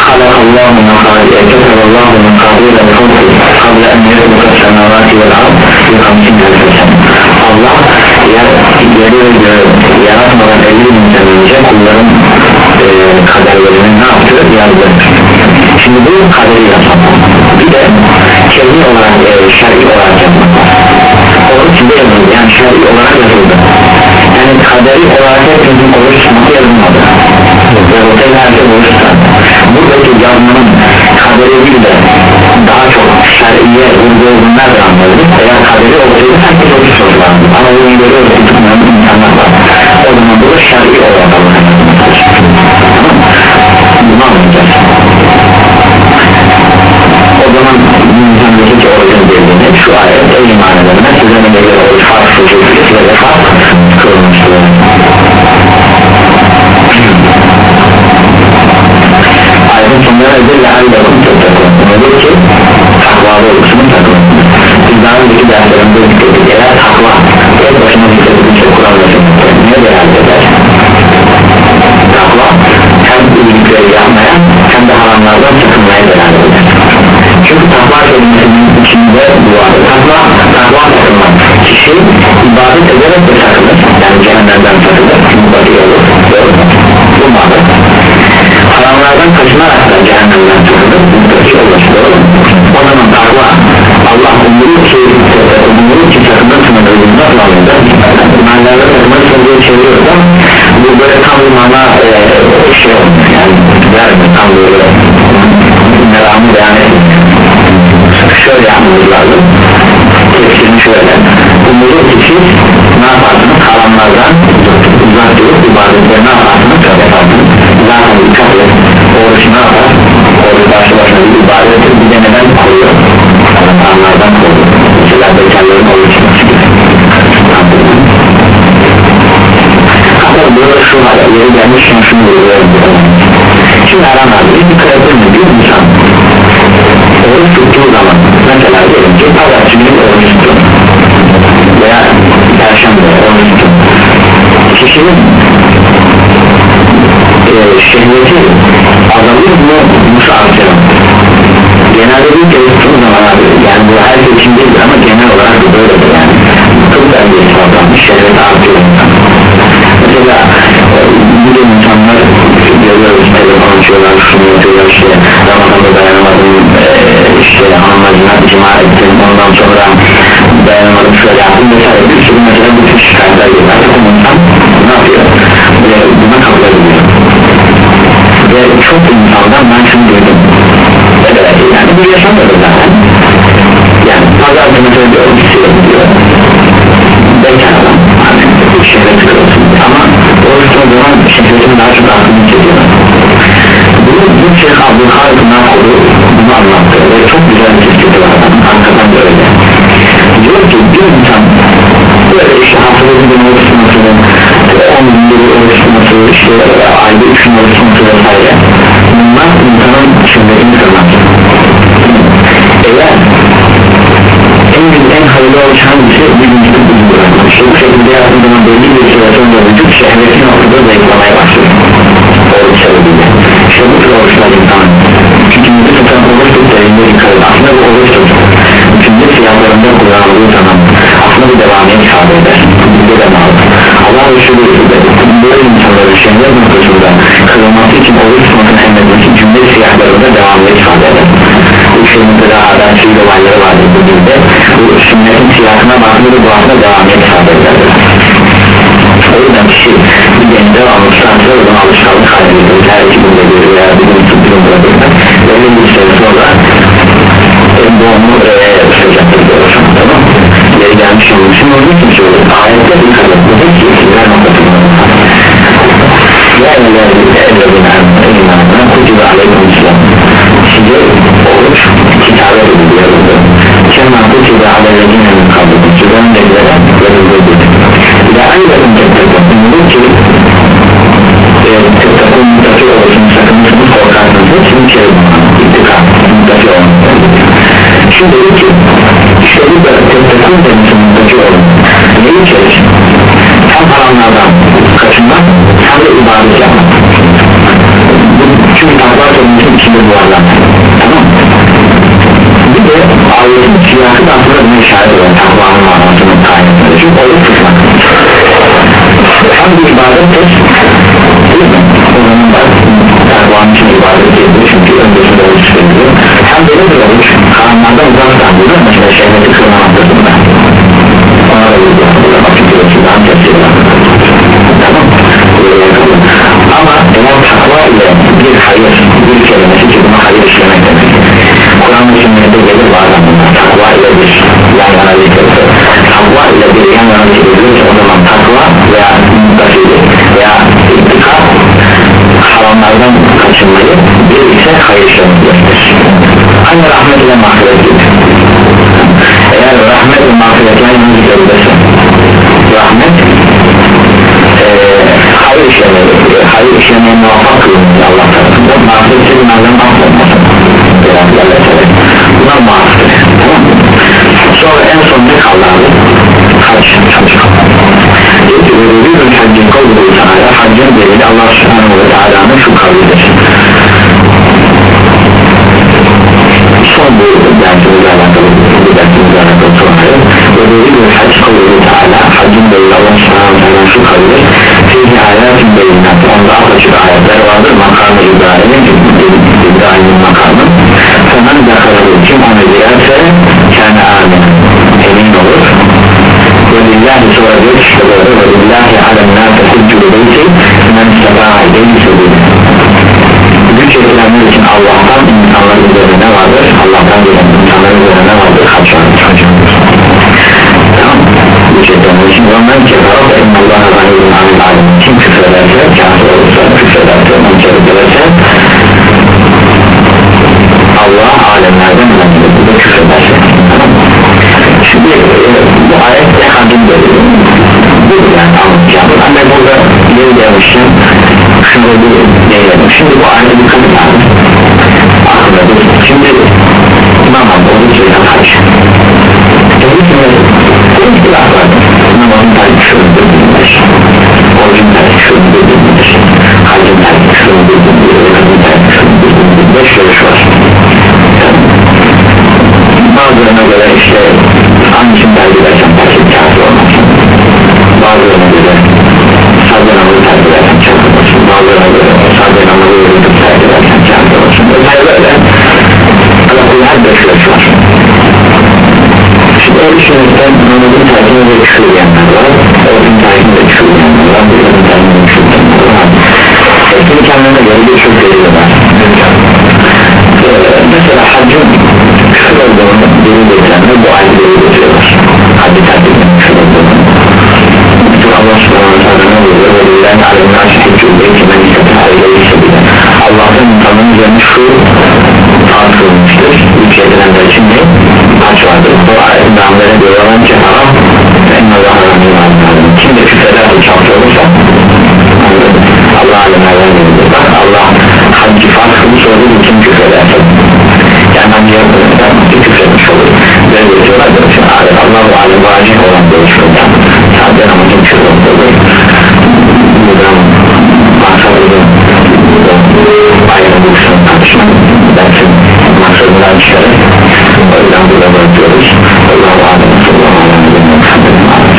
halakallahu mekadiye keteballahu mekadiye ve kavli kavle en yetbuka semavati vel ard bir hamsin gözüken Allah yer, yeri ve göğü yaratmadan 50 bin sene önce kulların e, kaderlerini ne yaptı? Yazdı şimdi bu kaderi yazmak bir de kevni olarak e, şer'i olarak yazmak var onun içinde yazıldı. Yani şer'i olarak yazıldı yani kaderi olarak hepimizin oruç tutması yazılmadı. Ve ortaya herkes oruç tutar buradaki yazmanın kaderi değil de daha çok şer'iye vurgu olduğundan da anlarız eğer kaderi olsaydı herkes oruç tutardı ama bu gibi oruç tutmayan insanlar var. O zaman burada şer'i olarak Allah'a bunu anlayacağız olan dava. Allah umurun ki umurun ki takımdan sınırlarında planında manalara takımdan sınırları çeviriyorsa bu böyle tam bir mana e, şey olmuyor yani. Vermiyor tam böyle meramı beyan şöyle yapmamız lazım tefsirini şöyle. Umurun ki siz ne yaparsınız? Haramlardan uzak durup ibadetlerine yaparsınız? Çok yaparsınız. Zaten dikkat et oruç ne yapar? Oruç başlı başına bir ibadettir bir de neden koruyor haramlardan koruyor mesela bekarların oruç tutması gibi ama burada şu var yeri gelmişken şunu vuruyorum şimdi aramaz bir dikkat edin mi bir insan oruç tuttuğu zaman mesela diyelim ki pazartesi günü oruç tuttu. Veya perşembe oruç tuttu. Kişinin e, şehveti azalır mı artıyor genelde bir kere tuttuğu zaman abi yani bu her şey için değildir ama genel olarak da böyledir yani. Tıp belgesi azalmış şehveti artıyor mesela e, bugün insanlar görüyoruz telefon açıyorlar şunu yapıyorlar işte Ramazan'da dayanamadım e, işte hanımlarına cima ettim ondan sonra dayanamadım şöyle yaptım vesaire. Bir sürü mesela bu tür şikayetler geliyor. Artık insan ne yapıyor? Ve buna kabul ediliyor ve çok insandan ben şunu duydum. Evet yani bu yaşamadı zaten. Yani pazar günü söylüyor bir şey diyor bekar adam. Hani şehre tıkılsın ama oruçta o zaman şehretin daha çok aklını çekiyor bunu bu Şeyh Abdülkadir Nakoğlu bunu anlattı. Ve çok güzel bir tespiti var. Arkadan da diyor ki bir insan böyle işte haftada bir oruç tutması on bir oruç tutması işte ayda üç oruç tutması vesaire bunlar insanın şehretini kırmak eğer en büyük en hayırlı oluş hangisi bir uzun bırakmak işte bu şekilde yaptığım zaman belli bir süre sonra vücut şehvetin noktada zayıflamaya başlıyor oruç sebebiyle işte bu tür oruçlar insan çünkü tutan oruç tut elinde et aslında bu oruç tut cümle siyahlarında kullanıldığı zaman aslında bir devamiyet ifade eder. Bir de mal Allah Resulü böyle insanların şehvet noktasında kırılması için oruç tutmasını emretmesi cümle siyahlarında devamiyet ifade eder. Bu şeyin mesela adamsıyla olayları vardır bu dilde bu sünnetin siyahına bakımı bu aslında devamiyet ifade eder. O yüzden kişi bir genç devamlı tutarsa o zaman alışkanlık haline gelir her iki bir veya bir gün bırakırsa belli bir süre sonra en doğumlu tutacaktır diyoruz tamam mı? Yeri gelmiş onun için söylüyorum ayette bir bu da ki isimler noktasında ya evlerinde evlerine imanına kutibe aleyküm islam size oruç kitabe ediliyor kema aleyhine min kablıdır size öndekilere verildi ve ayrıca tettekun ki tettekun mutlaka olsun sakınırsınız korkarsınız. Kere ittika mutlaka olun Şimdi dedi ki işte bu da tektekun denizindeki olun neyi içerir? Hem haramlardan kaçınmak hem de ibadet yapmak çünkü takva sorumlusun içinde duvarlar. Tamam. Bir de ayetin siyasi da aslında bir işaret olan takvanın manasının kaynakları çünkü oruç tutmak. Hem bir ibadet test değil mi? o zaman da takvanın için ibadet diyebilir çünkü öncesinde oruç tutabiliyor Kur'an deli bir olmuş Kur'anlardan uzak sandığı mesela şehveti kırmalandırdım ben ona da uygulamada burada vakit görüntü daha kesiyorlar tamam ama eğer takva ile bir hayır bir kelimesi ki buna hayır işlemek demek Kur'an hükümlerinde gelir bazen bunlar takva ile bir yan yana bir takva ile bir yan yana bir görülürse o zaman takva veya mutlakili veya intikam haramlardan kaçınmayı bir ise hayır işlemek demektir Hani rahmet ile mağfiret gibi Eğer rahmet ve mağfiret yan yana Rahmet e, hayır işlemi hayır işlemi muvaffak kılınır Allah tarafından. Mağfiret sürümlerden mahvolmasın Peygamberle sebep Buna muvaffak tamam mı? Sonra en son ne kaldı abi? Hac, hac Dedi ki, haccın kavlu Teala, haccın delili Allah subhanahu ve teala'nın şu kavlidir sonra bu dersimizle alakalı kendi dersimizle alakalı sorarız ve bir hac kavli teala hacın böyle Allah subhanahu teala şu kavli onda apaçık ayetler vardır makamı İbrahim'in İbrahim'in makamı hemen dakaralı kim ona girerse kendi amin emin olur ve lillahi sonra diyor işte böyle ve lillahi alemnâ tehuccü beyti men sabah ileyhi sebebini çekilenler için Allah'tan insanların üzerine ne vardır? Allah'tan gelen insanların üzerine ne vardır? Kaçanmış hocamdır. Tamam Bu çekilenler için ondan kefarat da Allah'a zannedim anil alim kim küfrederse, kafir olursa, küfrederse, manker ederse Allah alemlerden zannedir. Bu da küfrederse. Tamam Şimdi e, bu ayet ne hakim veriyor? Bu yani anlatacağım ama burada yeri gelmişim şunu bir değinelim şimdi bu ayete dikkat edin aklına söyleyenler var. Öğretim tarihinde çürüyenler var. Öğretim tarihinde çürüyenler var. Eski kendine göre birçok şey delili var. Ee, mesela haccın küfür olduğunu delil edilenle bu ayı delil ediyorlar haddi tatlinin küfür olduğunu bütün Allah subhanahu ta'ala ne diyor? Ve lillahi alemine açık cümleyi kimen istediği aileyi istediği Allah'ın tanım üzerine şu tanıtılmıştır yükselilenler için bir maç vardır. Bu ayet namlere göre olan ki haram Şimdi küfeler de çalış olursa Allah alemlerden Allah haccı farkını sorduğu için küfeler Yani hani yapmadan bir küfretmiş olur. Ve diyorlar ki alet Allah-u alem vacih olan görüşmeden sadece amacım şu olur. Buradan masalını ayrılmışsın tartışmak dersin masalından çıkarır. O yüzden burada bırakıyoruz. Allah'u alem sallallahu